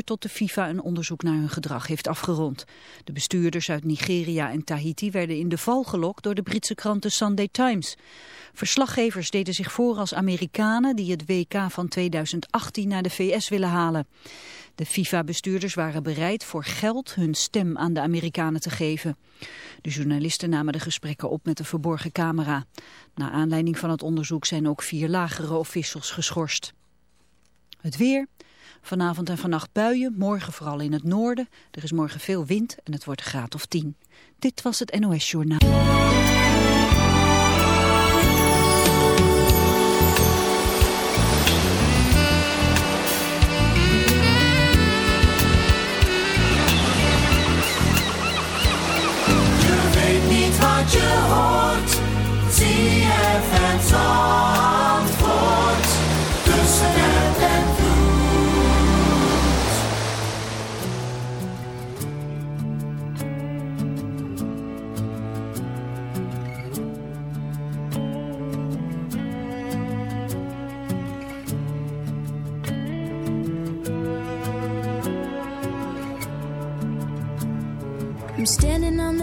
tot de FIFA een onderzoek naar hun gedrag heeft afgerond. De bestuurders uit Nigeria en Tahiti werden in de val gelokt door de Britse krant The Sunday Times. Verslaggevers deden zich voor als Amerikanen die het WK van 2018 naar de VS willen halen. De FIFA-bestuurders waren bereid voor geld hun stem aan de Amerikanen te geven. De journalisten namen de gesprekken op met een verborgen camera. Na aanleiding van het onderzoek zijn ook vier lagere officials geschorst. Het weer... Vanavond en vannacht buien, morgen vooral in het noorden. Er is morgen veel wind en het wordt graad of 10. Dit was het NOS Journaal.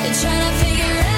night. Trying to figure out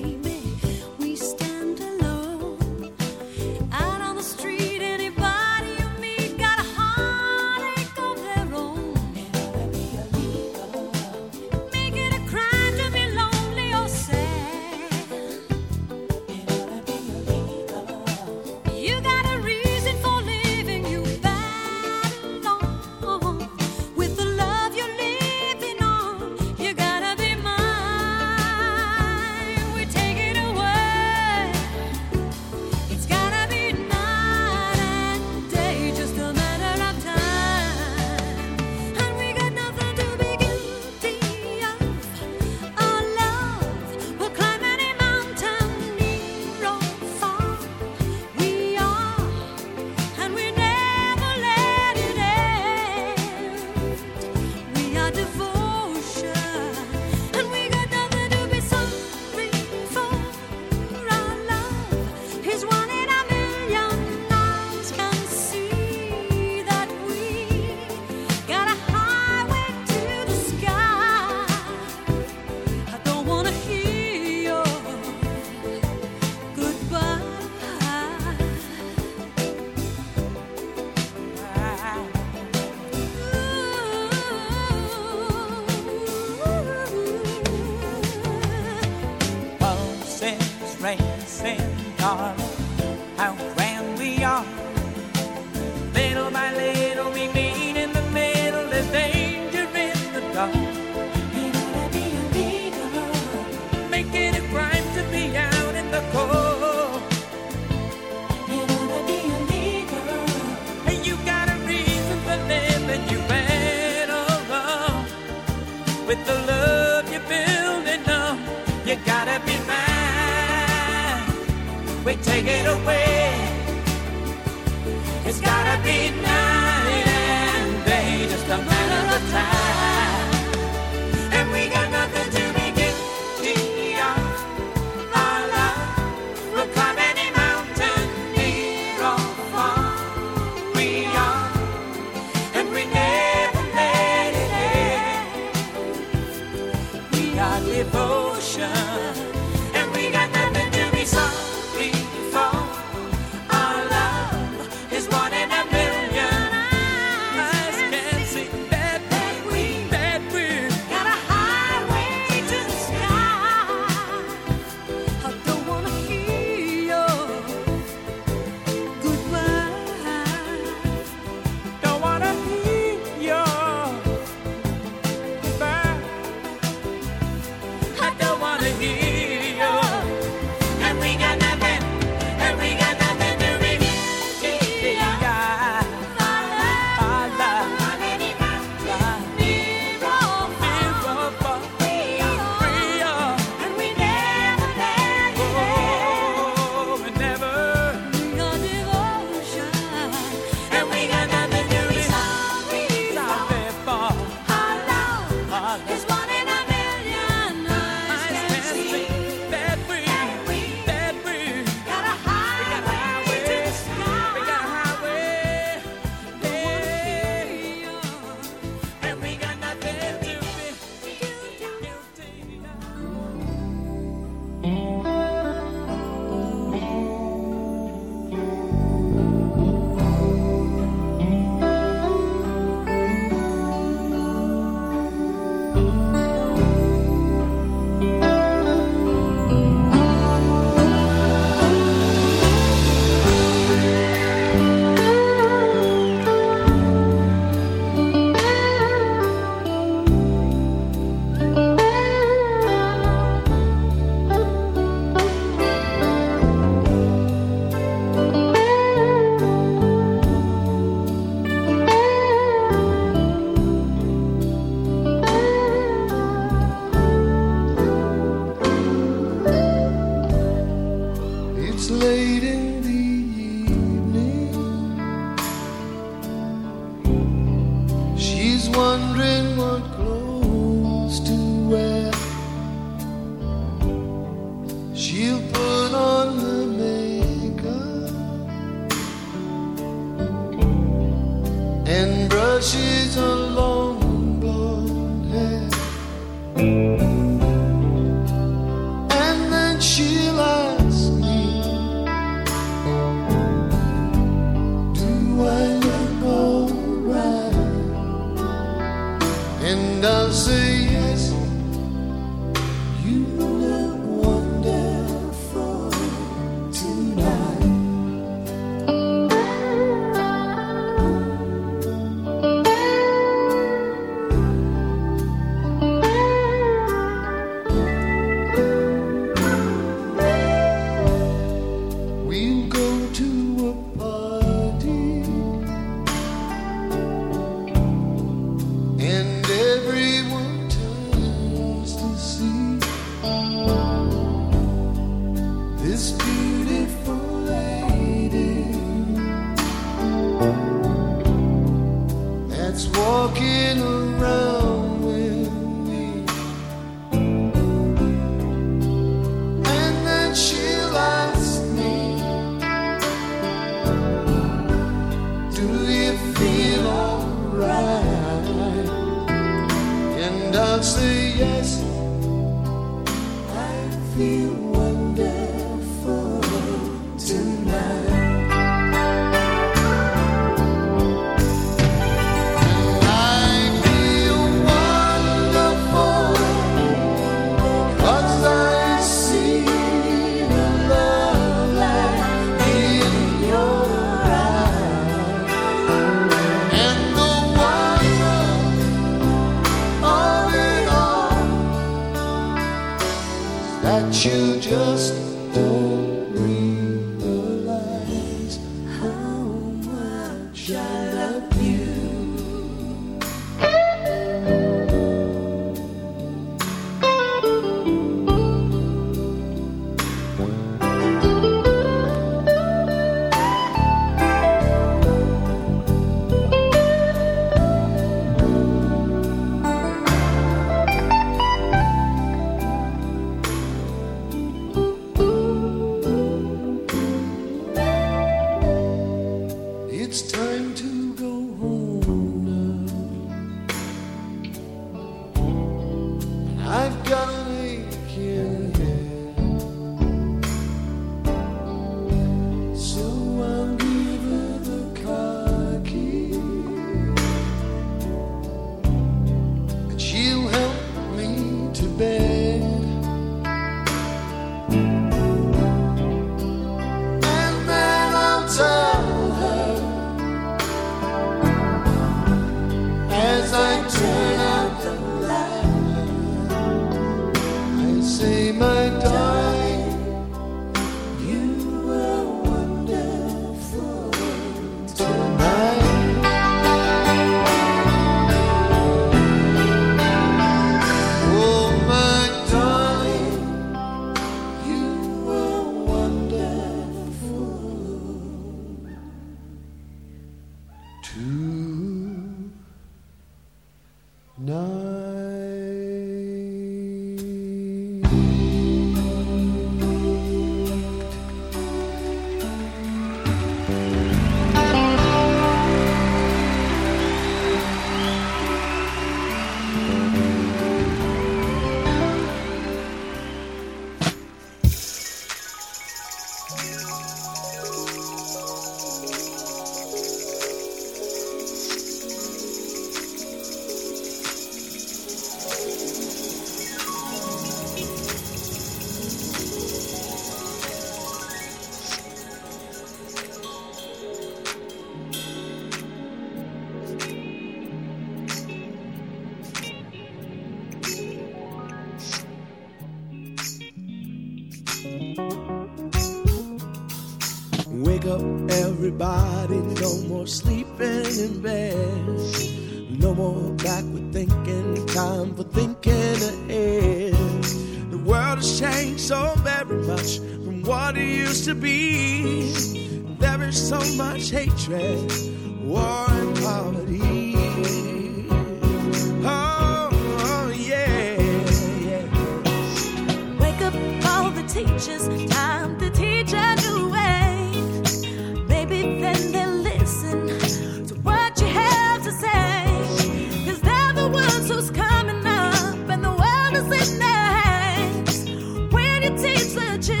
The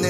pone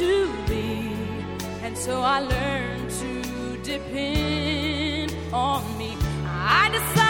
to be. And so I learned to depend on me. I decided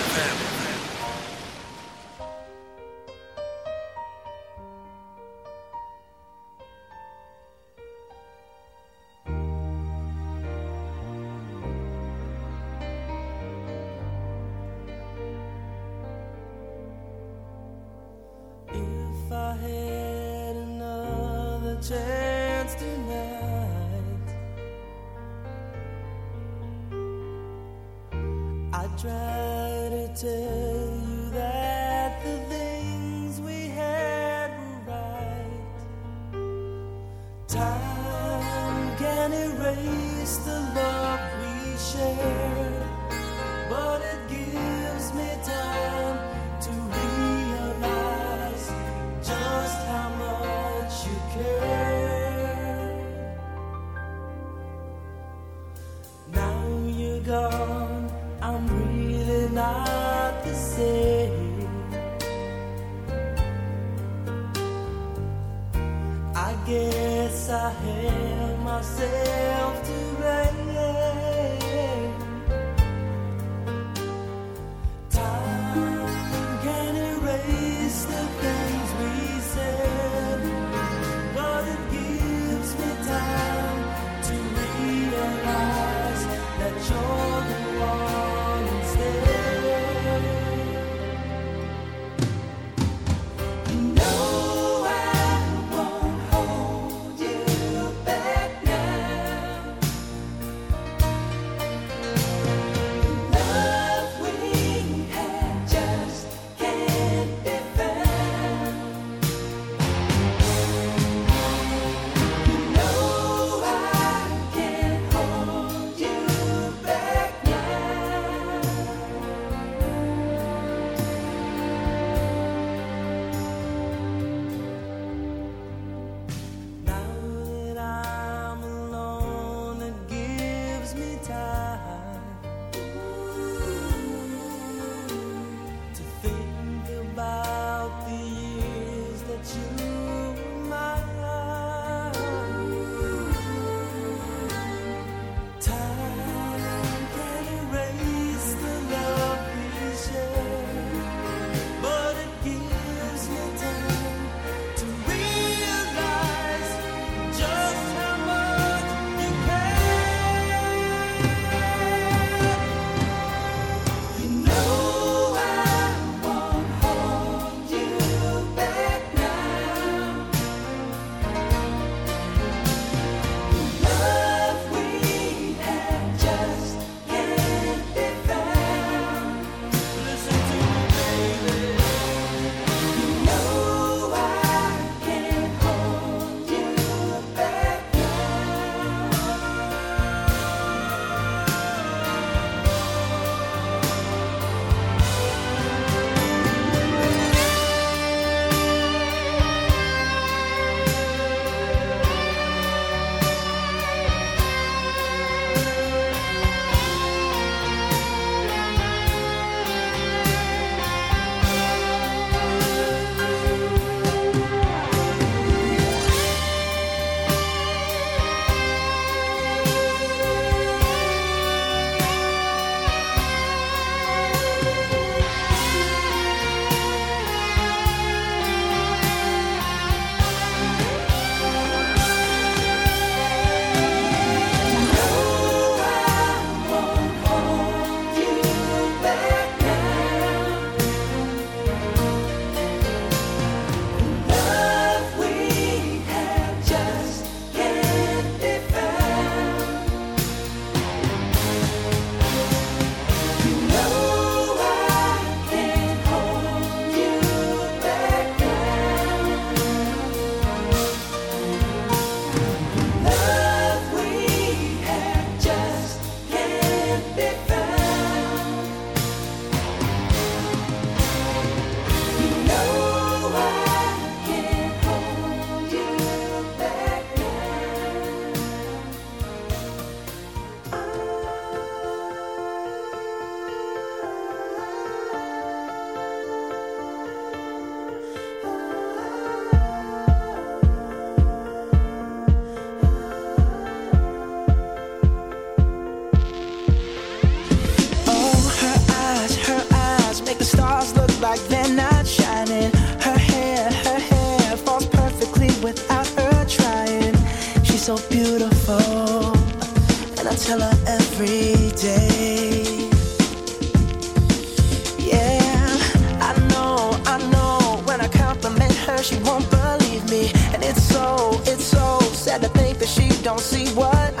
Don't see what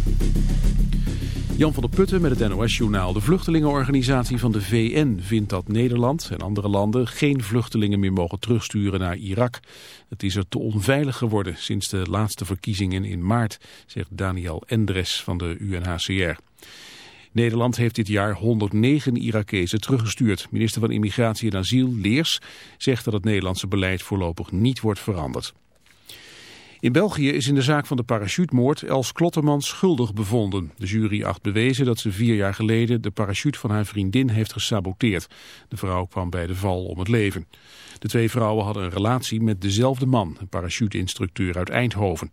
Jan van der Putten met het NOS-journaal. De vluchtelingenorganisatie van de VN vindt dat Nederland en andere landen geen vluchtelingen meer mogen terugsturen naar Irak. Het is er te onveilig geworden sinds de laatste verkiezingen in maart, zegt Daniel Endres van de UNHCR. Nederland heeft dit jaar 109 Irakezen teruggestuurd. Minister van Immigratie en Asiel, Leers, zegt dat het Nederlandse beleid voorlopig niet wordt veranderd. In België is in de zaak van de parachutemoord Els Klotterman schuldig bevonden. De jury acht bewezen dat ze vier jaar geleden de parachute van haar vriendin heeft gesaboteerd. De vrouw kwam bij de val om het leven. De twee vrouwen hadden een relatie met dezelfde man, een parachuteinstructeur uit Eindhoven.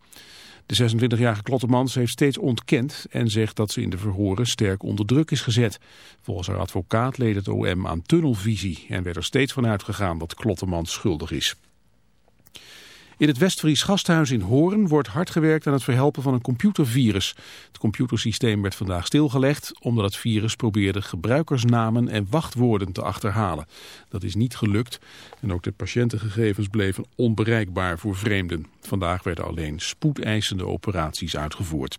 De 26-jarige Klottermans heeft steeds ontkend en zegt dat ze in de verhoren sterk onder druk is gezet. Volgens haar advocaat leed het OM aan tunnelvisie en werd er steeds van uitgegaan dat Klottermans schuldig is. In het Westfries gasthuis in Hoorn wordt hard gewerkt aan het verhelpen van een computervirus. Het computersysteem werd vandaag stilgelegd omdat het virus probeerde gebruikersnamen en wachtwoorden te achterhalen. Dat is niet gelukt en ook de patiëntengegevens bleven onbereikbaar voor vreemden. Vandaag werden alleen spoedeisende operaties uitgevoerd.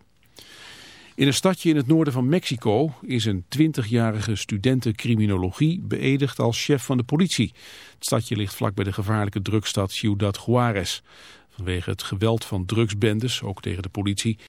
In een stadje in het noorden van Mexico is een 20-jarige studenten criminologie beëdigd als chef van de politie. Het stadje ligt vlak bij de gevaarlijke drugstad Ciudad Juarez. Vanwege het geweld van drugsbendes, ook tegen de politie,